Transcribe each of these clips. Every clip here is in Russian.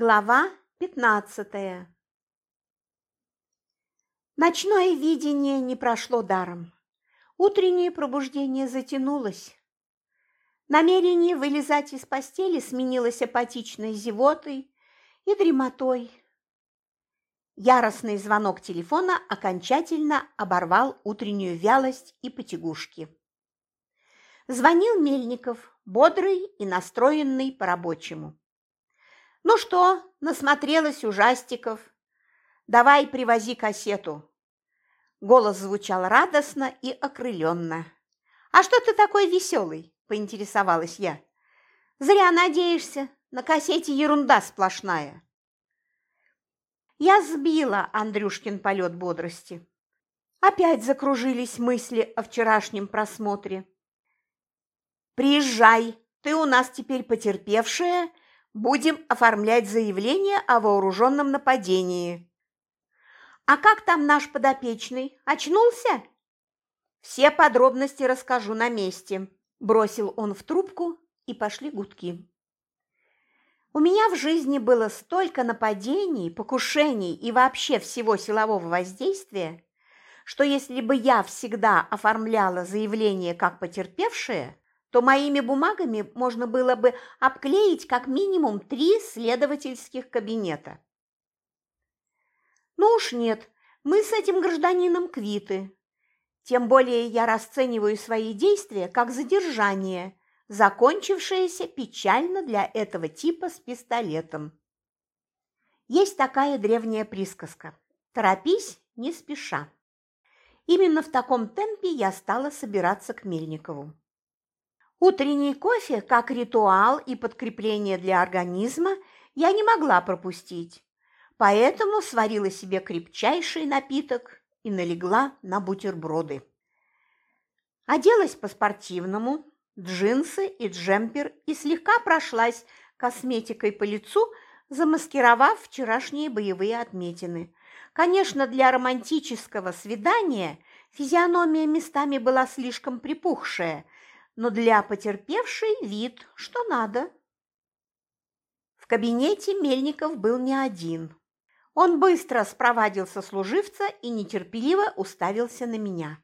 Глава пятнадцатая Ночное видение не прошло даром. Утреннее пробуждение затянулось. Намерение вылезать из постели сменилось апатичной зевотой и дремотой. Яростный звонок телефона окончательно оборвал утреннюю вялость и потягушки. Звонил Мельников, бодрый и настроенный по-рабочему. «Ну что, насмотрелась ужастиков? Давай привози кассету». Голос звучал радостно и окрыленно. «А что ты такой веселый?» – поинтересовалась я. «Зря надеешься, на кассете ерунда сплошная». Я сбила Андрюшкин полет бодрости. Опять закружились мысли о вчерашнем просмотре. «Приезжай, ты у нас теперь потерпевшая, будем оформлять заявление о вооруженном нападении». «А как там наш подопечный? Очнулся?» «Все подробности расскажу на месте», – бросил он в трубку, и пошли гудки. У меня в жизни было столько нападений, покушений и вообще всего силового воздействия, что если бы я всегда оформляла заявление как потерпевшая, то моими бумагами можно было бы обклеить как минимум три следовательских кабинета. Ну уж нет, мы с этим гражданином квиты. Тем более я расцениваю свои действия как задержание, закончившееся печально для этого типа с пистолетом. Есть такая древняя присказка «Торопись, не спеша». Именно в таком темпе я стала собираться к Мельникову. Утренний кофе, как ритуал и подкрепление для организма, я не могла пропустить, поэтому сварила себе крепчайший напиток и налегла на бутерброды. Оделась по-спортивному, джинсы и джемпер и слегка прошлась косметикой по лицу, замаскировав вчерашние боевые отметины. Конечно, для романтического свидания физиономия местами была слишком припухшая – но для потерпевшей вид, что надо. В кабинете Мельников был не один. Он быстро спровадил сослуживца и нетерпеливо уставился на меня.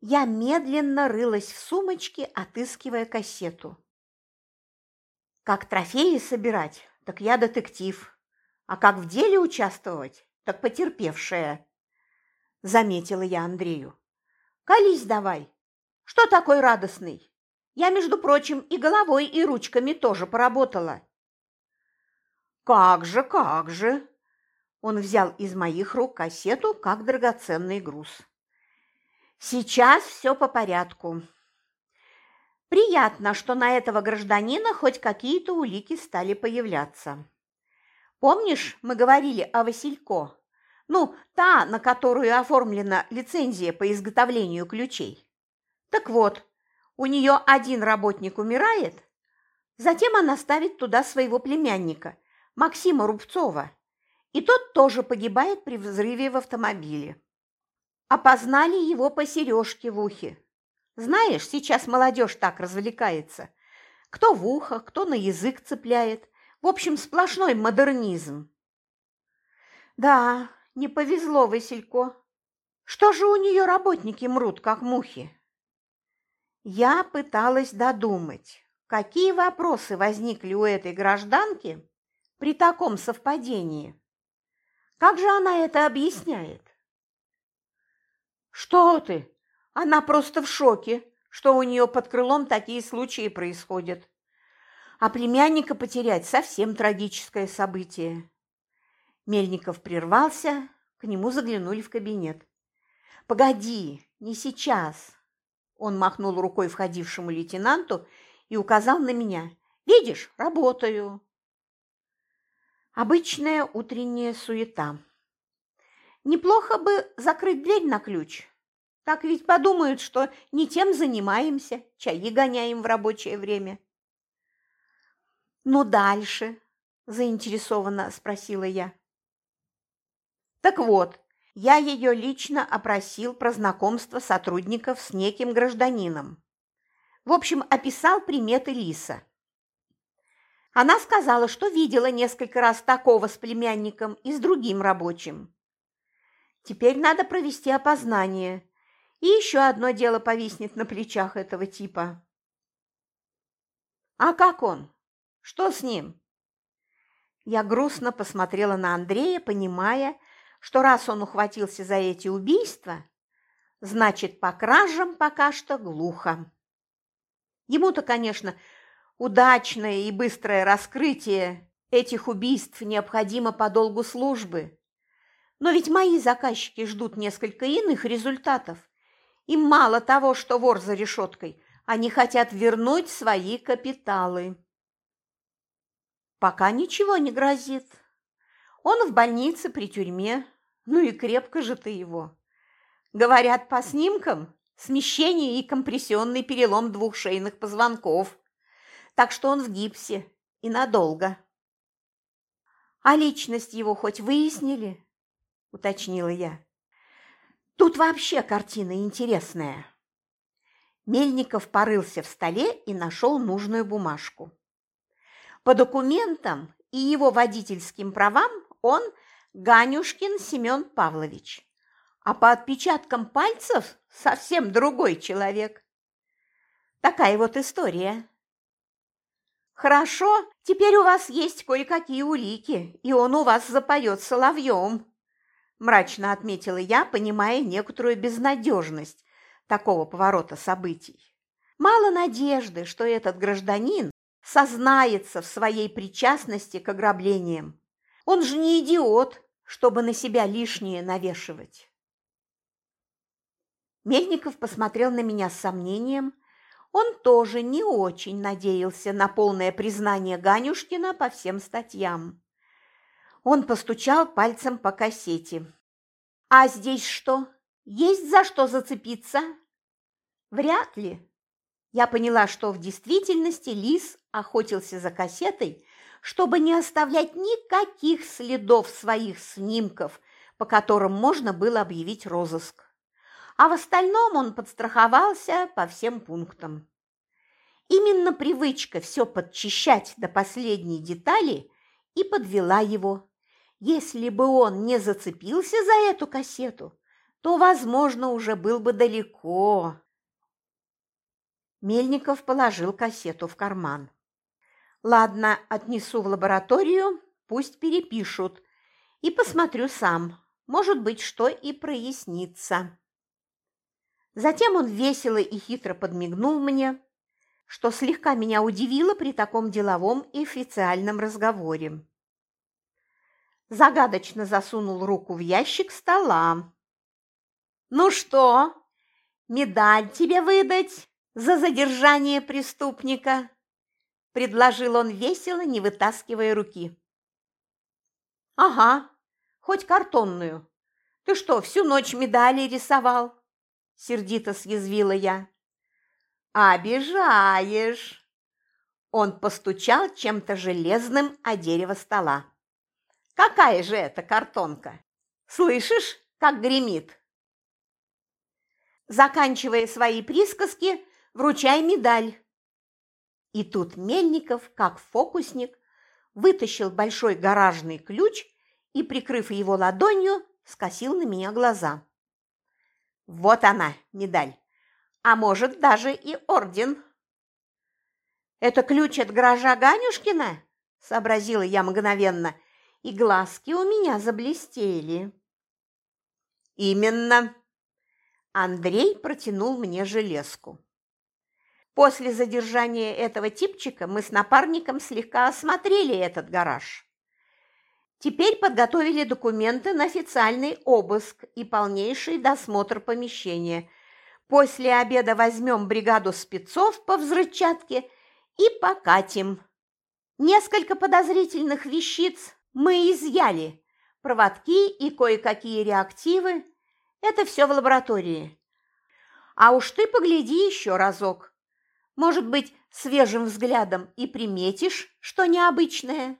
Я медленно рылась в сумочке, отыскивая кассету. Как трофеи собирать, так я детектив, а как в деле участвовать, так потерпевшая, заметила я Андрею. Колись давай, что такой радостный? Я, между прочим, и головой, и ручками тоже поработала. Как же, как же! Он взял из моих рук кассету, как драгоценный груз. Сейчас все по порядку. Приятно, что на этого гражданина хоть какие-то улики стали появляться. Помнишь, мы говорили о Василько? Ну, та, на которую оформлена лицензия по изготовлению ключей. Так вот, у нее один работник умирает, затем она ставит туда своего племянника, Максима Рубцова, и тот тоже погибает при взрыве в автомобиле. Опознали его по сережке в ухе. Знаешь, сейчас молодежь так развлекается. Кто в ухо, кто на язык цепляет. В общем, сплошной модернизм. Да, не повезло Василько. Что же у нее работники мрут, как мухи? Я пыталась додумать, какие вопросы возникли у этой гражданки при таком совпадении. Как же она это объясняет? Что ты? Она просто в шоке, что у нее под крылом такие случаи происходят. А племянника потерять совсем трагическое событие. Мельников прервался, к нему заглянули в кабинет. «Погоди, не сейчас. Он махнул рукой входившему лейтенанту и указал на меня. «Видишь, работаю». Обычная утренняя суета. Неплохо бы закрыть дверь на ключ. Так ведь подумают, что не тем занимаемся, чаи гоняем в рабочее время. «Ну, дальше?» – заинтересованно спросила я. «Так вот, я ее лично опросил про знакомство сотрудников с неким гражданином. В общем, описал приметы Лиса. Она сказала, что видела несколько раз такого с племянником и с другим рабочим. Теперь надо провести опознание, и еще одно дело повиснет на плечах этого типа. А как он? Что с ним? Я грустно посмотрела на Андрея, понимая, что раз он ухватился за эти убийства, значит, по кражам пока что глухо. Ему-то, конечно, удачное и быстрое раскрытие этих убийств необходимо по долгу службы. Но ведь мои заказчики ждут несколько иных результатов. Им мало того, что вор за решеткой, они хотят вернуть свои капиталы. Пока ничего не грозит. Он в больнице при тюрьме, ну и крепко же ты его. Говорят, по снимкам смещение и компрессионный перелом двух шейных позвонков. Так что он в гипсе и надолго. А личность его хоть выяснили? Уточнила я. Тут вообще картина интересная. Мельников порылся в столе и нашел нужную бумажку. По документам и его водительским правам он Ганюшкин Семен Павлович а по отпечаткам пальцев совсем другой человек. Такая вот история. Хорошо, теперь у вас есть кое-какие улики, и он у вас запоет соловьем, мрачно отметила я, понимая некоторую безнадежность такого поворота событий. Мало надежды, что этот гражданин сознается в своей причастности к ограблениям. Он же не идиот, чтобы на себя лишнее навешивать. Мельников посмотрел на меня с сомнением. Он тоже не очень надеялся на полное признание Ганюшкина по всем статьям. Он постучал пальцем по кассете. «А здесь что? Есть за что зацепиться?» «Вряд ли». Я поняла, что в действительности Лис охотился за кассетой, чтобы не оставлять никаких следов своих снимков, по которым можно было объявить розыск а в остальном он подстраховался по всем пунктам. Именно привычка все подчищать до последней детали и подвела его. Если бы он не зацепился за эту кассету, то, возможно, уже был бы далеко. Мельников положил кассету в карман. «Ладно, отнесу в лабораторию, пусть перепишут, и посмотрю сам. Может быть, что и прояснится». Затем он весело и хитро подмигнул мне, что слегка меня удивило при таком деловом и официальном разговоре. Загадочно засунул руку в ящик стола. «Ну что, медаль тебе выдать за задержание преступника?» – предложил он весело, не вытаскивая руки. «Ага, хоть картонную. Ты что, всю ночь медали рисовал?» – сердито съязвила я. «Обижаешь!» Он постучал чем-то железным о дерево стола. «Какая же это картонка? Слышишь, как гремит?» Заканчивая свои присказки, вручай медаль. И тут Мельников, как фокусник, вытащил большой гаражный ключ и, прикрыв его ладонью, скосил на меня глаза. Вот она, медаль. А может, даже и орден. Это ключ от гаража Ганюшкина? Сообразила я мгновенно, и глазки у меня заблестели. Именно. Андрей протянул мне железку. После задержания этого типчика мы с напарником слегка осмотрели этот гараж. Теперь подготовили документы на официальный обыск и полнейший досмотр помещения. После обеда возьмем бригаду спецов по взрывчатке и покатим. Несколько подозрительных вещиц мы изъяли. Проводки и кое-какие реактивы. Это все в лаборатории. А уж ты погляди еще разок. Может быть, свежим взглядом и приметишь что необычное.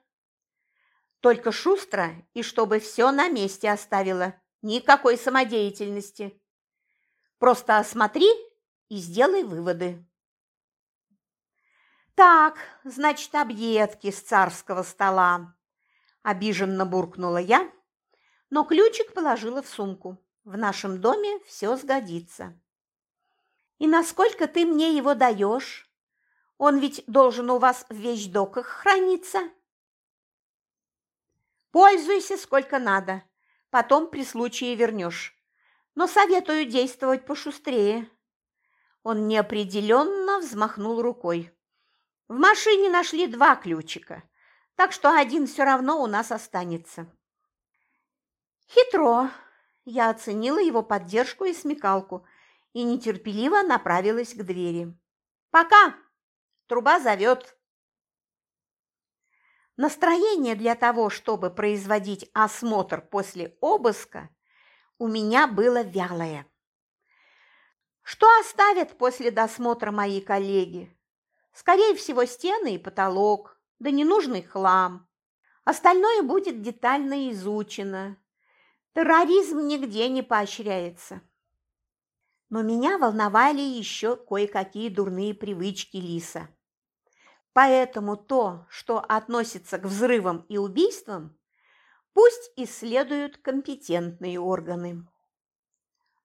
Только шустро и чтобы все на месте оставила. Никакой самодеятельности. Просто осмотри и сделай выводы. Так, значит, объедки с царского стола. Обиженно буркнула я, но ключик положила в сумку. В нашем доме все сгодится. И насколько ты мне его даешь? Он ведь должен у вас в вещдоках храниться. Пользуйся сколько надо, потом при случае вернешь. Но советую действовать пошустрее. Он неопределенно взмахнул рукой. В машине нашли два ключика, так что один все равно у нас останется. Хитро. Я оценила его поддержку и смекалку и нетерпеливо направилась к двери. «Пока! Труба зовет!» Настроение для того, чтобы производить осмотр после обыска, у меня было вялое. Что оставят после досмотра мои коллеги? Скорее всего, стены и потолок, да ненужный хлам. Остальное будет детально изучено. Терроризм нигде не поощряется. Но меня волновали еще кое-какие дурные привычки Лиса. Поэтому то, что относится к взрывам и убийствам, пусть исследуют компетентные органы.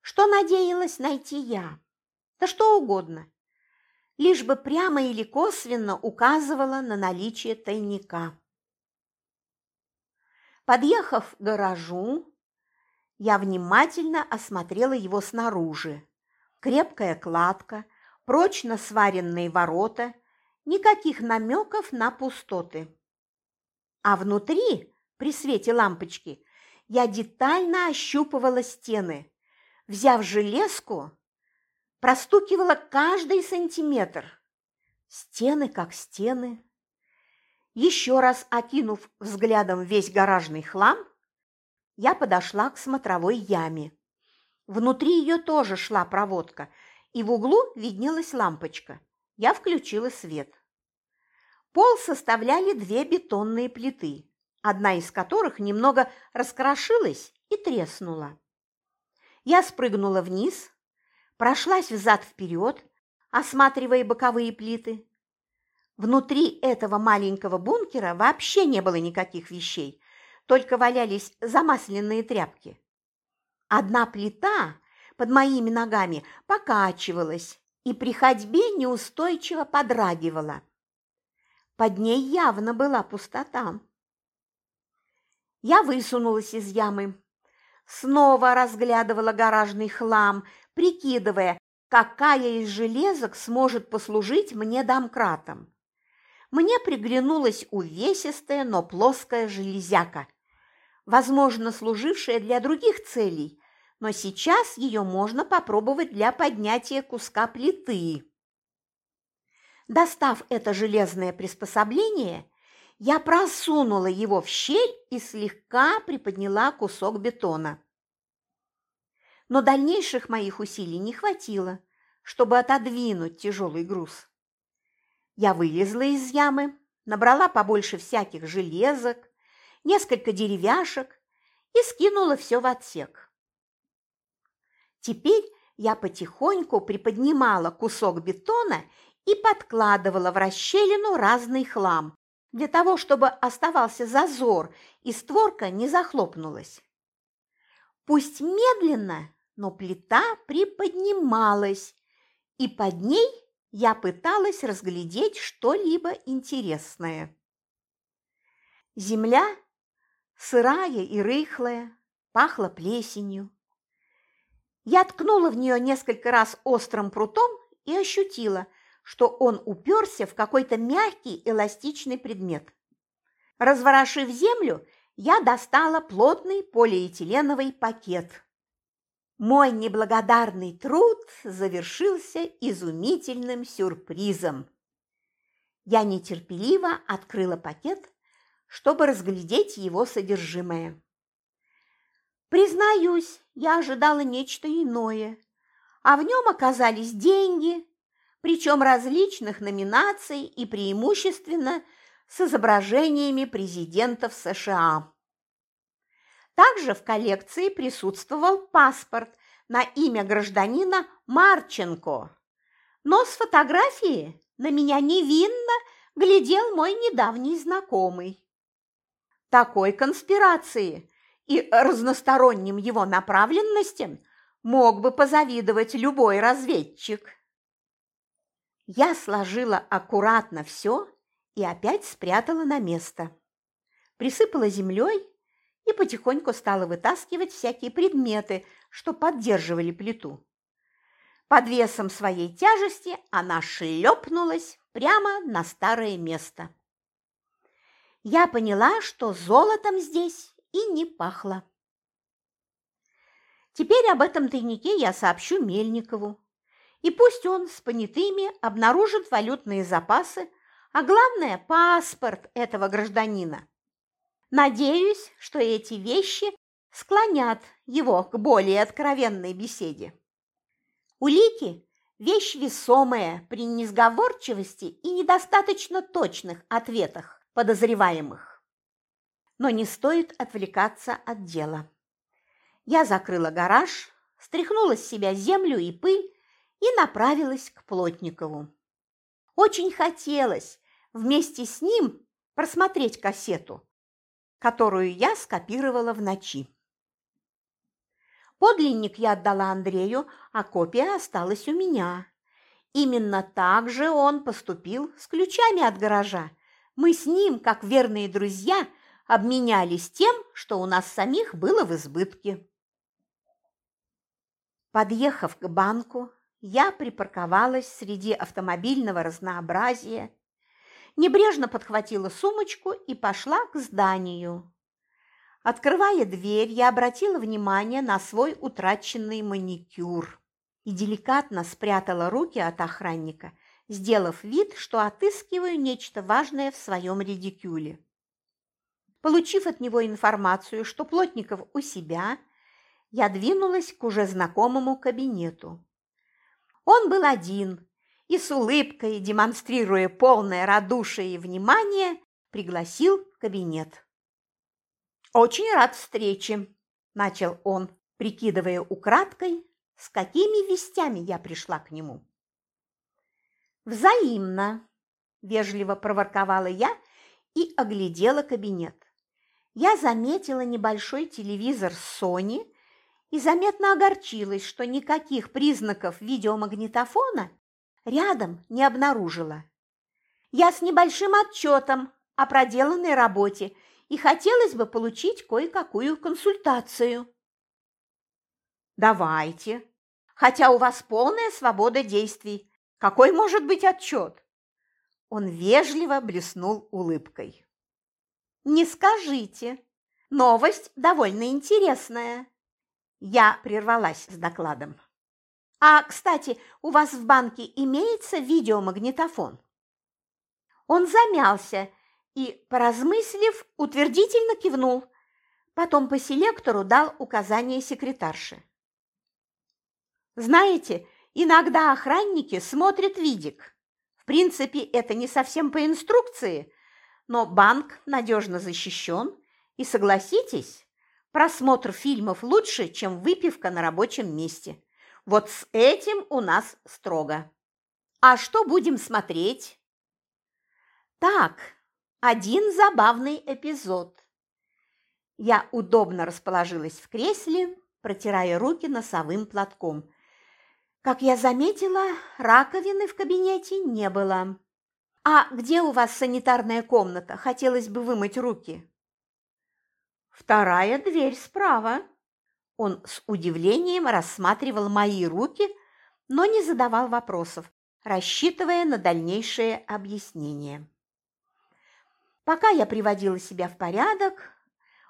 Что надеялась найти я? Да что угодно. Лишь бы прямо или косвенно указывала на наличие тайника. Подъехав к гаражу, я внимательно осмотрела его снаружи. Крепкая кладка, прочно сваренные ворота, никаких намеков на пустоты. А внутри, при свете лампочки, я детально ощупывала стены, взяв железку, простукивала каждый сантиметр. Стены как стены. Еще раз окинув взглядом весь гаражный хлам, я подошла к смотровой яме. Внутри ее тоже шла проводка, и в углу виднелась лампочка. Я включила свет. Пол составляли две бетонные плиты, одна из которых немного раскрошилась и треснула. Я спрыгнула вниз, прошлась взад-вперед, осматривая боковые плиты. Внутри этого маленького бункера вообще не было никаких вещей, только валялись замасленные тряпки. Одна плита под моими ногами покачивалась и при ходьбе неустойчиво подрагивала. Под ней явно была пустота. Я высунулась из ямы, снова разглядывала гаражный хлам, прикидывая, какая из железок сможет послужить мне домкратом. Мне приглянулась увесистая, но плоская железяка, возможно, служившая для других целей, но сейчас ее можно попробовать для поднятия куска плиты. Достав это железное приспособление, я просунула его в щель и слегка приподняла кусок бетона. Но дальнейших моих усилий не хватило, чтобы отодвинуть тяжелый груз. Я вылезла из ямы, набрала побольше всяких железок, несколько деревяшек и скинула все в отсек. Теперь я потихоньку приподнимала кусок бетона и подкладывала в расщелину разный хлам, для того, чтобы оставался зазор и створка не захлопнулась. Пусть медленно, но плита приподнималась, и под ней я пыталась разглядеть что-либо интересное. Земля, сырая и рыхлая, пахла плесенью. Я ткнула в нее несколько раз острым прутом и ощутила – что он уперся в какой-то мягкий эластичный предмет. Разворошив землю, я достала плотный полиэтиленовый пакет. Мой неблагодарный труд завершился изумительным сюрпризом. Я нетерпеливо открыла пакет, чтобы разглядеть его содержимое. Признаюсь, я ожидала нечто иное, а в нем оказались деньги, причем различных номинаций и преимущественно с изображениями президентов США. Также в коллекции присутствовал паспорт на имя гражданина Марченко, но с фотографией на меня невинно глядел мой недавний знакомый. Такой конспирации и разносторонним его направленностям мог бы позавидовать любой разведчик. Я сложила аккуратно все и опять спрятала на место. Присыпала землей и потихоньку стала вытаскивать всякие предметы, что поддерживали плиту. Под весом своей тяжести она шлепнулась прямо на старое место. Я поняла, что золотом здесь и не пахло. Теперь об этом тайнике я сообщу Мельникову. И пусть он с понятыми обнаружит валютные запасы, а главное – паспорт этого гражданина. Надеюсь, что эти вещи склонят его к более откровенной беседе. Улики – вещь весомая при несговорчивости и недостаточно точных ответах подозреваемых. Но не стоит отвлекаться от дела. Я закрыла гараж, стряхнула с себя землю и пыль и направилась к Плотникову. Очень хотелось вместе с ним просмотреть кассету, которую я скопировала в ночи. Подлинник я отдала Андрею, а копия осталась у меня. Именно так же он поступил с ключами от гаража. Мы с ним, как верные друзья, обменялись тем, что у нас самих было в избытке. Подъехав к банку, я припарковалась среди автомобильного разнообразия, небрежно подхватила сумочку и пошла к зданию. Открывая дверь, я обратила внимание на свой утраченный маникюр и деликатно спрятала руки от охранника, сделав вид, что отыскиваю нечто важное в своем редикюле. Получив от него информацию, что Плотников у себя, я двинулась к уже знакомому кабинету. Он был один и с улыбкой, демонстрируя полное радушие и внимание, пригласил в кабинет. «Очень рад встрече», – начал он, прикидывая украдкой, с какими вестями я пришла к нему. «Взаимно», – вежливо проворковала я и оглядела кабинет. Я заметила небольшой телевизор Sony и заметно огорчилась, что никаких признаков видеомагнитофона рядом не обнаружила. Я с небольшим отчетом о проделанной работе и хотелось бы получить кое-какую консультацию. Давайте, хотя у вас полная свобода действий. Какой может быть отчет? Он вежливо блеснул улыбкой. Не скажите. Новость довольно интересная. Я прервалась с докладом. А, кстати, у вас в банке имеется видеомагнитофон? Он замялся и, поразмыслив, утвердительно кивнул. Потом по селектору дал указание секретарше. Знаете, иногда охранники смотрят видик. В принципе, это не совсем по инструкции, но банк надежно защищен, и, согласитесь, Просмотр фильмов лучше, чем выпивка на рабочем месте. Вот с этим у нас строго. А что будем смотреть? Так, один забавный эпизод. Я удобно расположилась в кресле, протирая руки носовым платком. Как я заметила, раковины в кабинете не было. «А где у вас санитарная комната? Хотелось бы вымыть руки». Вторая дверь справа. Он с удивлением рассматривал мои руки, но не задавал вопросов, рассчитывая на дальнейшее объяснение. Пока я приводила себя в порядок,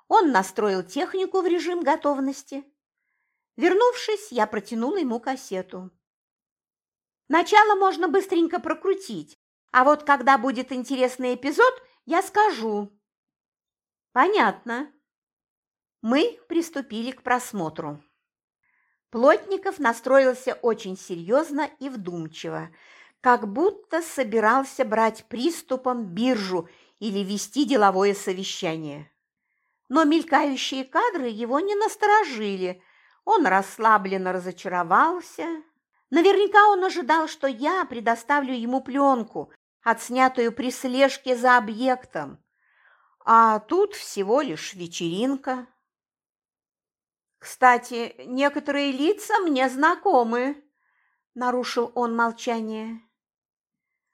он настроил технику в режим готовности. Вернувшись, я протянула ему кассету. Начало можно быстренько прокрутить, а вот когда будет интересный эпизод, я скажу. Понятно. Мы приступили к просмотру. Плотников настроился очень серьезно и вдумчиво, как будто собирался брать приступом биржу или вести деловое совещание. Но мелькающие кадры его не насторожили, он расслабленно разочаровался, Наверняка он ожидал, что я предоставлю ему пленку, отснятую при слежке за объектом. А тут всего лишь вечеринка. Кстати, некоторые лица мне знакомы, нарушил он молчание.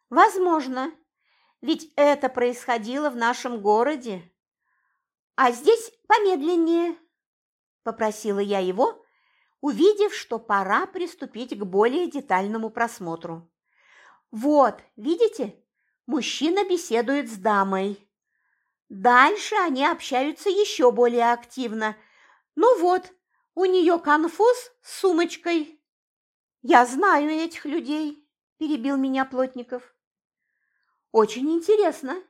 Возможно, ведь это происходило в нашем городе. А здесь помедленнее, попросила я его, увидев, что пора приступить к более детальному просмотру. Вот, видите, мужчина беседует с дамой. Дальше они общаются еще более активно. Ну вот, у нее конфуз с сумочкой. Я знаю этих людей, перебил меня Плотников. Очень интересно.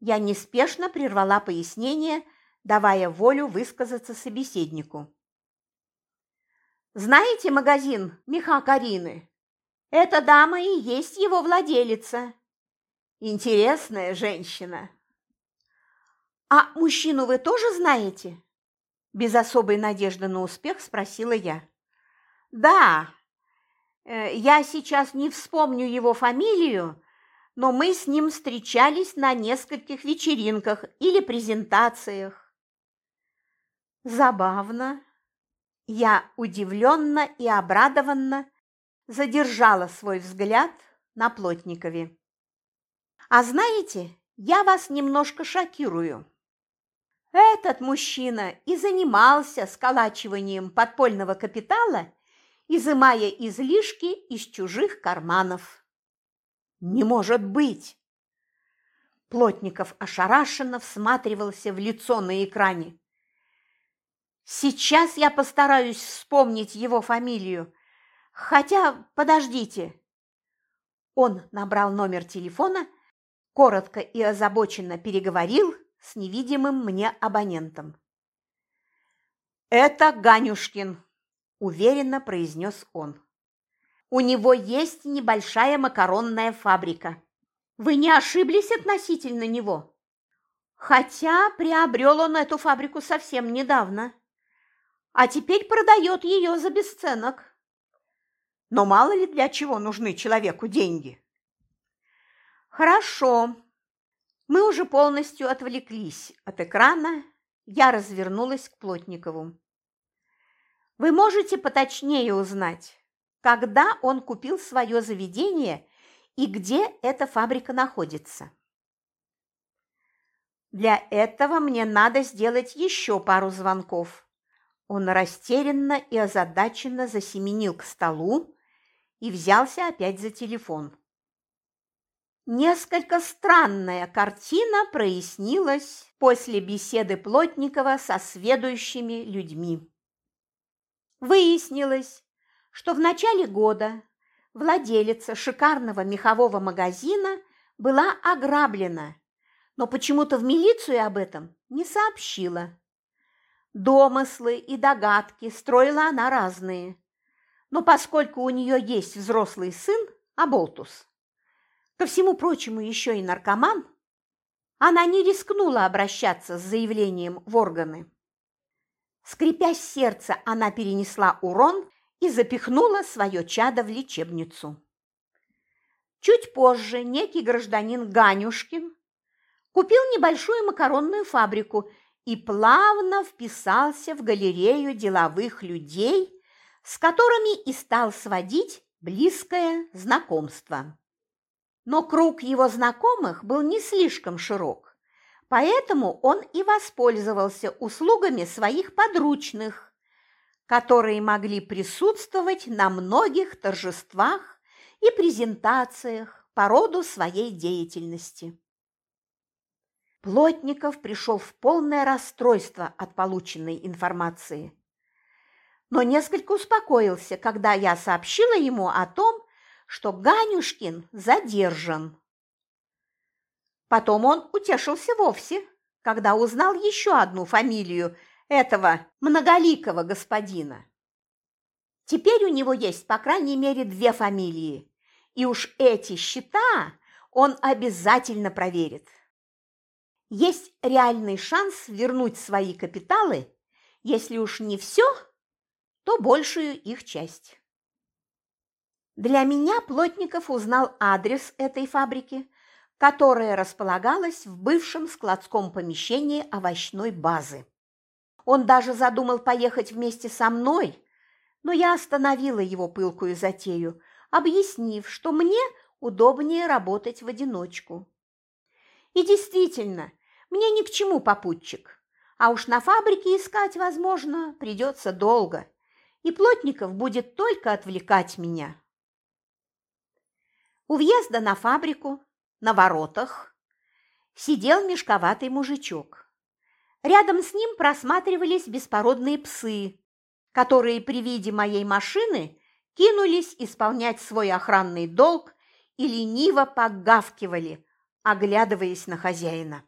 Я неспешно прервала пояснение, давая волю высказаться собеседнику. Знаете магазин Меха Карины? Эта дама и есть его владелица. Интересная женщина. А мужчину вы тоже знаете? Без особой надежды на успех спросила я. Да, э, я сейчас не вспомню его фамилию, но мы с ним встречались на нескольких вечеринках или презентациях. Забавно, я удивленно и обрадованно задержала свой взгляд на Плотникове. «А знаете, я вас немножко шокирую. Этот мужчина и занимался сколачиванием подпольного капитала, изымая излишки из чужих карманов». «Не может быть!» Плотников ошарашенно всматривался в лицо на экране. Сейчас я постараюсь вспомнить его фамилию. Хотя, подождите. Он набрал номер телефона, коротко и озабоченно переговорил с невидимым мне абонентом. «Это Ганюшкин», – уверенно произнес он. «У него есть небольшая макаронная фабрика. Вы не ошиблись относительно него? Хотя приобрел он эту фабрику совсем недавно» а теперь продает ее за бесценок. Но мало ли для чего нужны человеку деньги. Хорошо. Мы уже полностью отвлеклись от экрана. Я развернулась к Плотникову. Вы можете поточнее узнать, когда он купил свое заведение и где эта фабрика находится. Для этого мне надо сделать еще пару звонков. Он растерянно и озадаченно засеменил к столу и взялся опять за телефон. Несколько странная картина прояснилась после беседы Плотникова со сведущими людьми. Выяснилось, что в начале года владелица шикарного мехового магазина была ограблена, но почему-то в милицию об этом не сообщила. Домыслы и догадки строила она разные. Но поскольку у нее есть взрослый сын, Аболтус, ко всему прочему еще и наркоман, она не рискнула обращаться с заявлением в органы. Скрипя сердце, она перенесла урон и запихнула свое чадо в лечебницу. Чуть позже некий гражданин Ганюшкин купил небольшую макаронную фабрику и плавно вписался в галерею деловых людей, с которыми и стал сводить близкое знакомство. Но круг его знакомых был не слишком широк, поэтому он и воспользовался услугами своих подручных, которые могли присутствовать на многих торжествах и презентациях по роду своей деятельности. Плотников пришел в полное расстройство от полученной информации. Но несколько успокоился, когда я сообщила ему о том, что Ганюшкин задержан. Потом он утешился вовсе, когда узнал еще одну фамилию этого многоликого господина. Теперь у него есть, по крайней мере, две фамилии, и уж эти счета он обязательно проверит есть реальный шанс вернуть свои капиталы, если уж не все, то большую их часть. Для меня Плотников узнал адрес этой фабрики, которая располагалась в бывшем складском помещении овощной базы. Он даже задумал поехать вместе со мной, но я остановила его пылкую затею, объяснив, что мне удобнее работать в одиночку. И действительно, мне ни к чему попутчик, а уж на фабрике искать, возможно, придется долго, и Плотников будет только отвлекать меня. У въезда на фабрику, на воротах, сидел мешковатый мужичок. Рядом с ним просматривались беспородные псы, которые при виде моей машины кинулись исполнять свой охранный долг и лениво погавкивали, оглядываясь на хозяина.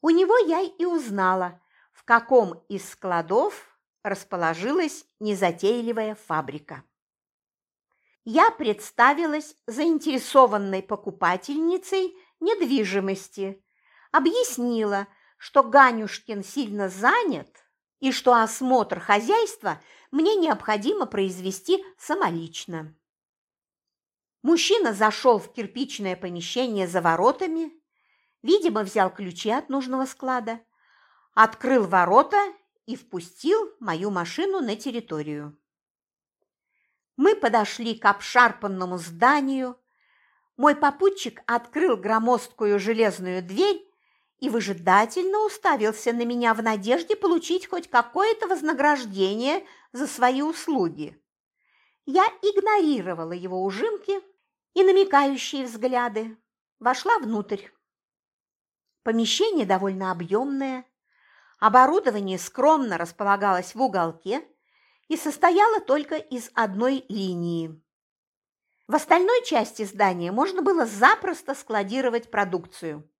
У него я и узнала, в каком из складов расположилась незатейливая фабрика. Я представилась заинтересованной покупательницей недвижимости, объяснила, что Ганюшкин сильно занят и что осмотр хозяйства мне необходимо произвести самолично. Мужчина зашел в кирпичное помещение за воротами, видимо, взял ключи от нужного склада, открыл ворота и впустил мою машину на территорию. Мы подошли к обшарпанному зданию. Мой попутчик открыл громоздкую железную дверь и выжидательно уставился на меня в надежде получить хоть какое-то вознаграждение за свои услуги. Я игнорировала его ужимки и намекающие взгляды, вошла внутрь. Помещение довольно объемное, оборудование скромно располагалось в уголке и состояло только из одной линии. В остальной части здания можно было запросто складировать продукцию.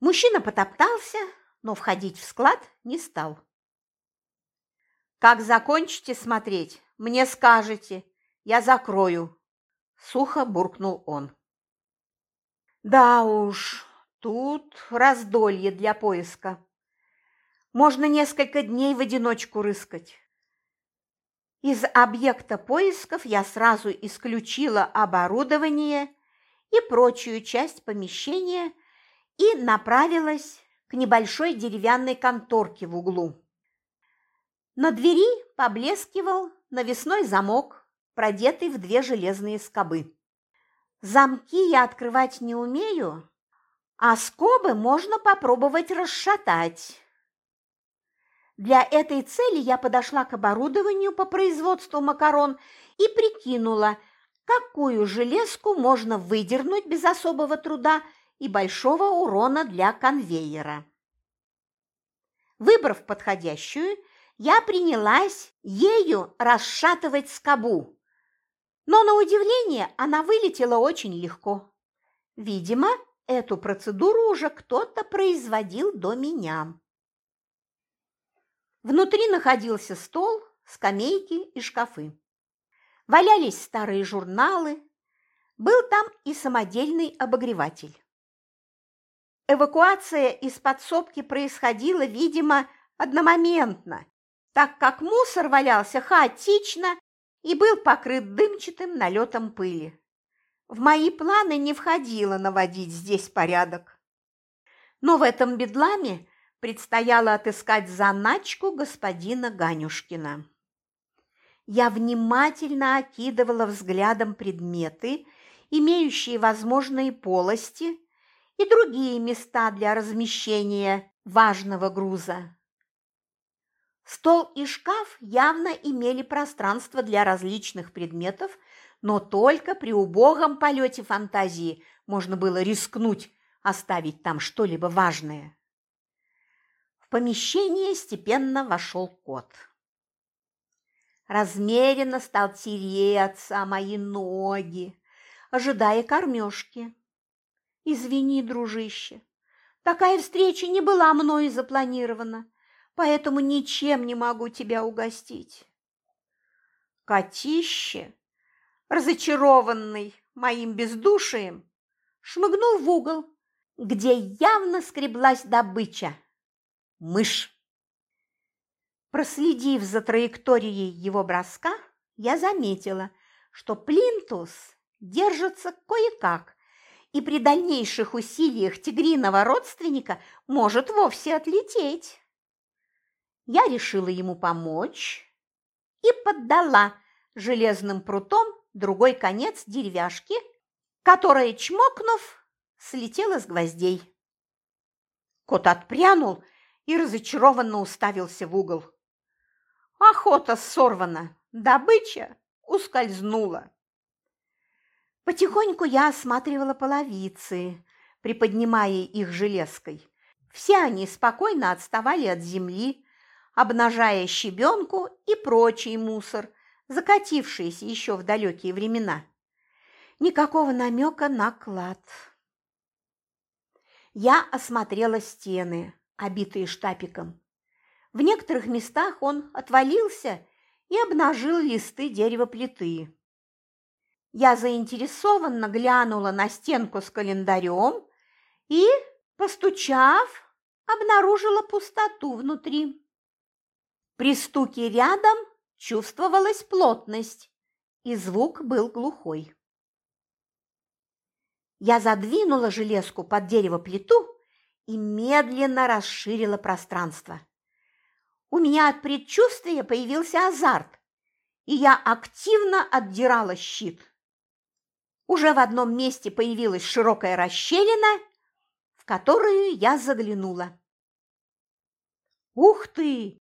Мужчина потоптался, но входить в склад не стал. «Как закончите смотреть, мне скажете, я закрою», – сухо буркнул он. «Да уж, тут раздолье для поиска. Можно несколько дней в одиночку рыскать». Из объекта поисков я сразу исключила оборудование и прочую часть помещения – и направилась к небольшой деревянной конторке в углу. На двери поблескивал навесной замок, продетый в две железные скобы. Замки я открывать не умею, а скобы можно попробовать расшатать. Для этой цели я подошла к оборудованию по производству макарон и прикинула, какую железку можно выдернуть без особого труда и большого урона для конвейера. Выбрав подходящую, я принялась ею расшатывать скобу. Но, на удивление, она вылетела очень легко. Видимо, эту процедуру уже кто-то производил до меня. Внутри находился стол, скамейки и шкафы. Валялись старые журналы, был там и самодельный обогреватель. Эвакуация из подсобки происходила, видимо, одномоментно, так как мусор валялся хаотично и был покрыт дымчатым налетом пыли. В мои планы не входило наводить здесь порядок. Но в этом бедламе предстояло отыскать заначку господина Ганюшкина. Я внимательно окидывала взглядом предметы, имеющие возможные полости, и другие места для размещения важного груза. Стол и шкаф явно имели пространство для различных предметов, но только при убогом полете фантазии можно было рискнуть оставить там что-либо важное. В помещение степенно вошел кот. Размеренно стал тереться мои ноги, ожидая кормежки. Извини, дружище, такая встреча не была мной запланирована, поэтому ничем не могу тебя угостить. Котище, разочарованный моим бездушием, шмыгнул в угол, где явно скреблась добыча – мышь. Проследив за траекторией его броска, я заметила, что плинтус держится кое-как, и при дальнейших усилиях тигриного родственника может вовсе отлететь. Я решила ему помочь и поддала железным прутом другой конец деревяшки, которая, чмокнув, слетела с гвоздей. Кот отпрянул и разочарованно уставился в угол. Охота сорвана, добыча ускользнула. Потихоньку я осматривала половицы, приподнимая их железкой. Все они спокойно отставали от земли, обнажая щебенку и прочий мусор, закатившийся еще в далекие времена. Никакого намека на клад. Я осмотрела стены, обитые штапиком. В некоторых местах он отвалился и обнажил листы дерева плиты. Я заинтересованно глянула на стенку с календарем и, постучав, обнаружила пустоту внутри. При стуке рядом чувствовалась плотность, и звук был глухой. Я задвинула железку под дерево плиту и медленно расширила пространство. У меня от предчувствия появился азарт, и я активно отдирала щит. Уже в одном месте появилась широкая расщелина, в которую я заглянула. Ух ты!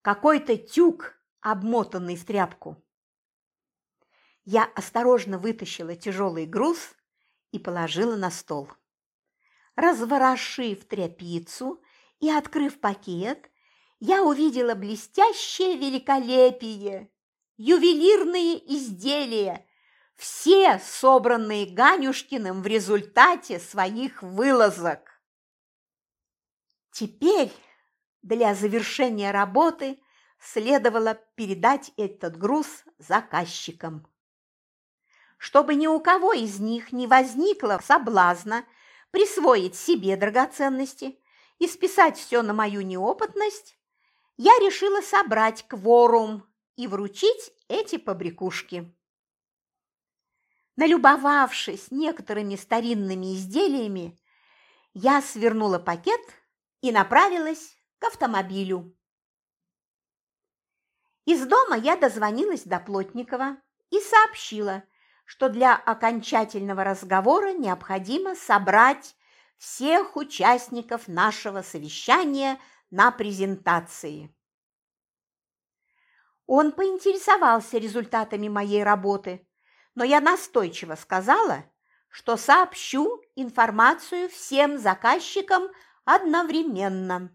Какой-то тюк, обмотанный в тряпку. Я осторожно вытащила тяжелый груз и положила на стол. Разворошив тряпицу и открыв пакет, я увидела блестящее великолепие, ювелирные изделия, все собранные Ганюшкиным в результате своих вылазок. Теперь для завершения работы следовало передать этот груз заказчикам. Чтобы ни у кого из них не возникло соблазна присвоить себе драгоценности и списать все на мою неопытность, я решила собрать кворум и вручить эти побрякушки. Налюбовавшись некоторыми старинными изделиями, я свернула пакет и направилась к автомобилю. Из дома я дозвонилась до Плотникова и сообщила, что для окончательного разговора необходимо собрать всех участников нашего совещания на презентации. Он поинтересовался результатами моей работы, но я настойчиво сказала, что сообщу информацию всем заказчикам одновременно.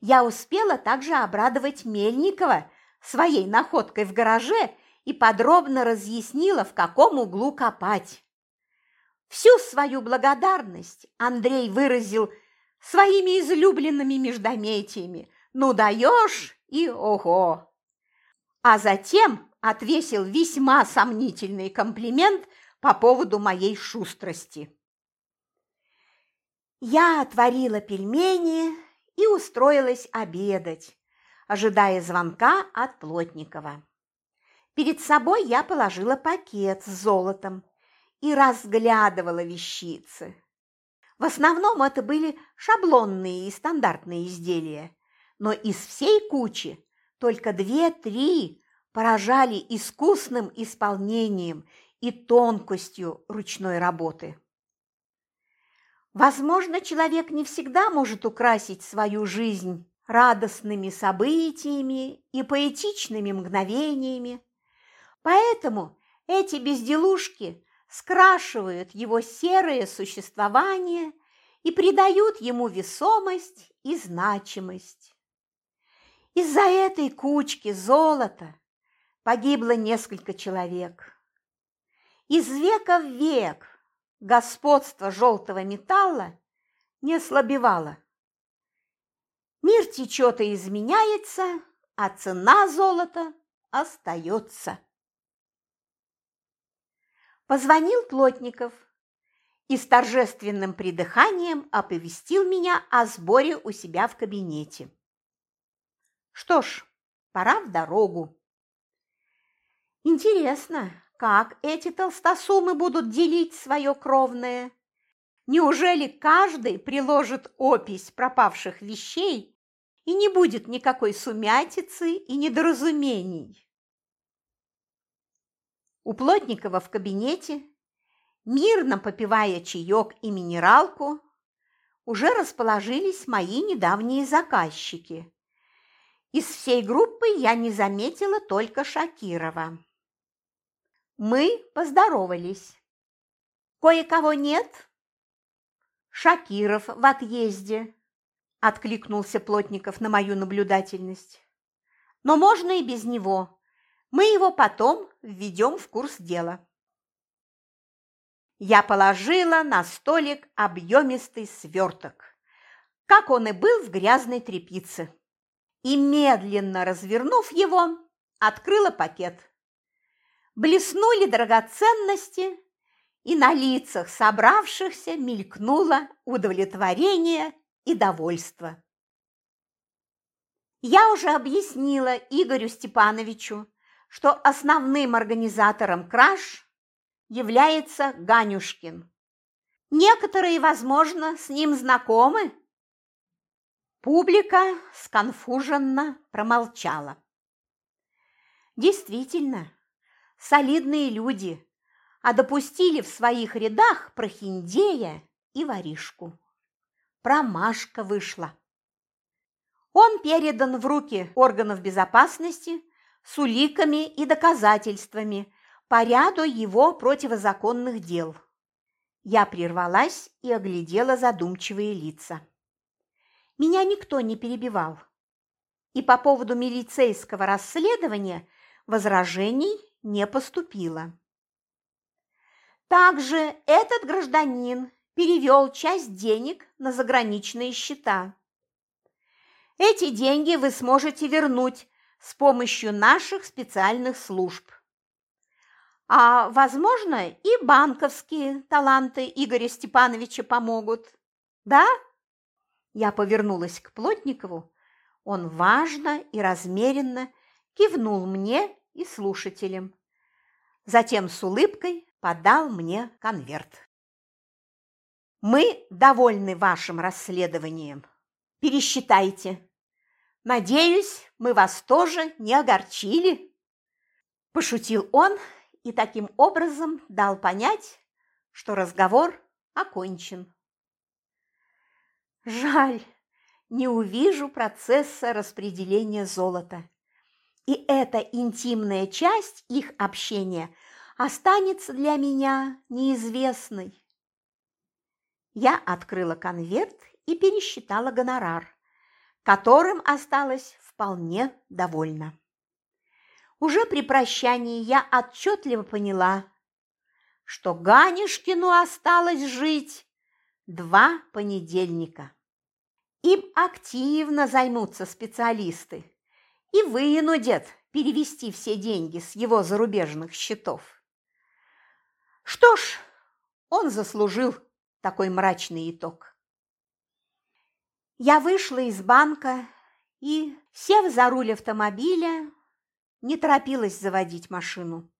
Я успела также обрадовать Мельникова своей находкой в гараже и подробно разъяснила, в каком углу копать. Всю свою благодарность Андрей выразил своими излюбленными междометиями «ну даешь» и «ого». А затем отвесил весьма сомнительный комплимент по поводу моей шустрости. Я отварила пельмени и устроилась обедать, ожидая звонка от Плотникова. Перед собой я положила пакет с золотом и разглядывала вещицы. В основном это были шаблонные и стандартные изделия, но из всей кучи только две-три поражали искусным исполнением и тонкостью ручной работы. Возможно, человек не всегда может украсить свою жизнь радостными событиями и поэтичными мгновениями, поэтому эти безделушки скрашивают его серое существование и придают ему весомость и значимость. Из-за этой кучки золота погибло несколько человек. Из века в век господство желтого металла не ослабевало. Мир течет и изменяется, а цена золота остается. Позвонил Плотников и с торжественным придыханием оповестил меня о сборе у себя в кабинете. Что ж, пора в дорогу. Интересно, как эти толстосумы будут делить свое кровное? Неужели каждый приложит опись пропавших вещей и не будет никакой сумятицы и недоразумений? У Плотникова в кабинете, мирно попивая чаек и минералку, уже расположились мои недавние заказчики. Из всей группы я не заметила только Шакирова. Мы поздоровались. «Кое-кого нет?» Шакиров в отъезде, откликнулся Плотников на мою наблюдательность. Но можно и без него. Мы его потом введем в курс дела. Я положила на столик объемистый сверток, как он и был в грязной тряпице, и, медленно развернув его, открыла пакет. Блеснули драгоценности, и на лицах собравшихся мелькнуло удовлетворение и довольство. Я уже объяснила Игорю Степановичу, что основным организатором краж является Ганюшкин. Некоторые, возможно, с ним знакомы. Публика сконфуженно промолчала. Действительно, солидные люди, а допустили в своих рядах прохиндея и воришку. Промашка вышла. Он передан в руки органов безопасности с уликами и доказательствами по ряду его противозаконных дел. Я прервалась и оглядела задумчивые лица. Меня никто не перебивал. И по поводу милицейского расследования возражений не поступило. Также этот гражданин перевел часть денег на заграничные счета. Эти деньги вы сможете вернуть с помощью наших специальных служб. А, возможно, и банковские таланты Игоря Степановича помогут. Да? Я повернулась к Плотникову. Он важно и размеренно кивнул мне и слушателям. Затем с улыбкой подал мне конверт. Мы довольны вашим расследованием. Пересчитайте. Надеюсь, мы вас тоже не огорчили. Пошутил он и таким образом дал понять, что разговор окончен. Жаль, не увижу процесса распределения золота. И эта интимная часть их общения останется для меня неизвестной. Я открыла конверт и пересчитала гонорар, которым осталась вполне довольна. Уже при прощании я отчетливо поняла, что Ганешкину осталось жить два понедельника. Им активно займутся специалисты и вынудят перевести все деньги с его зарубежных счетов. Что ж, он заслужил такой мрачный итог. Я вышла из банка и, сев за руль автомобиля, не торопилась заводить машину.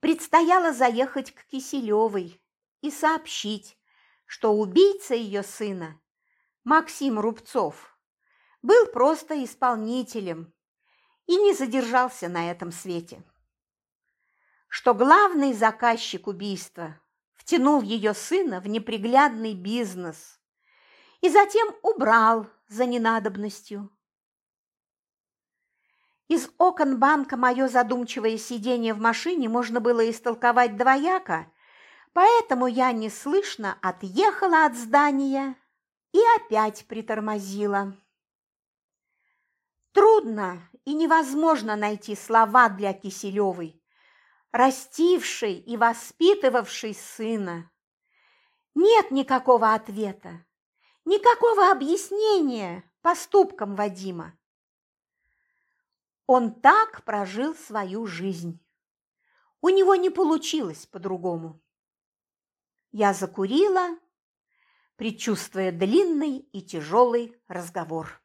Предстояло заехать к Киселевой и сообщить, что убийца ее сына, Максим Рубцов, был просто исполнителем и не задержался на этом свете что главный заказчик убийства втянул ее сына в неприглядный бизнес и затем убрал за ненадобностью. Из окон банка мое задумчивое сидение в машине можно было истолковать двояко, поэтому я неслышно отъехала от здания и опять притормозила. Трудно и невозможно найти слова для Киселевой, растивший и воспитывавший сына. Нет никакого ответа, никакого объяснения поступкам Вадима. Он так прожил свою жизнь. У него не получилось по-другому. Я закурила, предчувствуя длинный и тяжелый разговор.